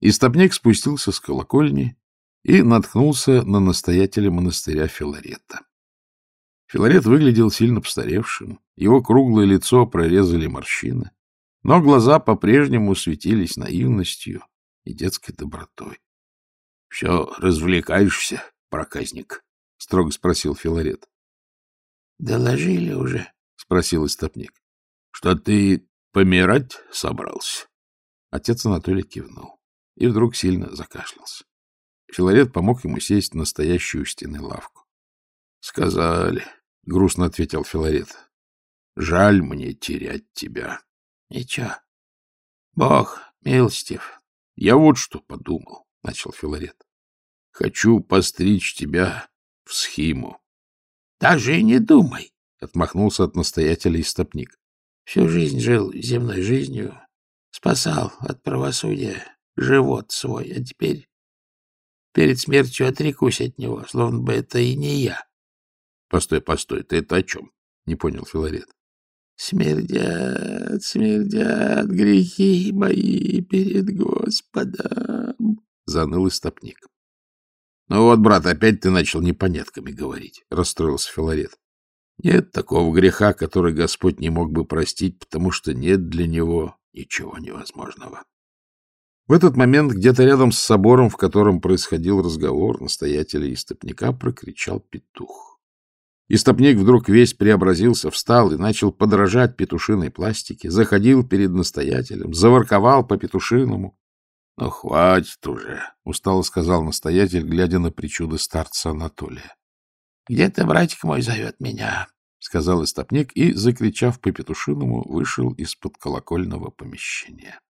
Истопник спустился с колокольни и наткнулся на настоятеля монастыря Филарета. Филарет выглядел сильно постаревшим, его круглое лицо прорезали морщины, но глаза по-прежнему светились наивностью и детской добротой. — Все развлекаешься, проказник? — строго спросил Филарет. — Доложили уже? — спросил истопник. — Что ты помирать собрался? Отец Анатолий кивнул и вдруг сильно закашлялся. Филарет помог ему сесть на настоящую у стены лавку. — Сказали, — грустно ответил Филарет. — Жаль мне терять тебя. — Ничего. Бог милостив. — Я вот что подумал, — начал Филарет. — Хочу постричь тебя в схиму. — Даже и не думай, — отмахнулся от настоятеля истопник. — Всю жизнь жил земной жизнью, спасал от правосудия живот свой, а теперь перед смертью отрекусь от него, словно бы это и не я. — Постой, постой, ты это о чем? — не понял Филарет. Смердят, смердят грехи мои перед Господом, — заныл истопник. — Ну вот, брат, опять ты начал непонятками говорить, — расстроился Филарет. Нет такого греха, который Господь не мог бы простить, потому что нет для него ничего невозможного. В этот момент где-то рядом с собором, в котором происходил разговор настоятеля истопника, прокричал петух. Истопник вдруг весь преобразился, встал и начал подражать петушиной пластике, заходил перед настоятелем, заворковал по петушиному. — Ну, хватит уже, — устало сказал настоятель, глядя на причуды старца Анатолия. — Где ты, братик мой, зовет меня? — сказал истопник и, закричав по петушиному, вышел из-под колокольного помещения.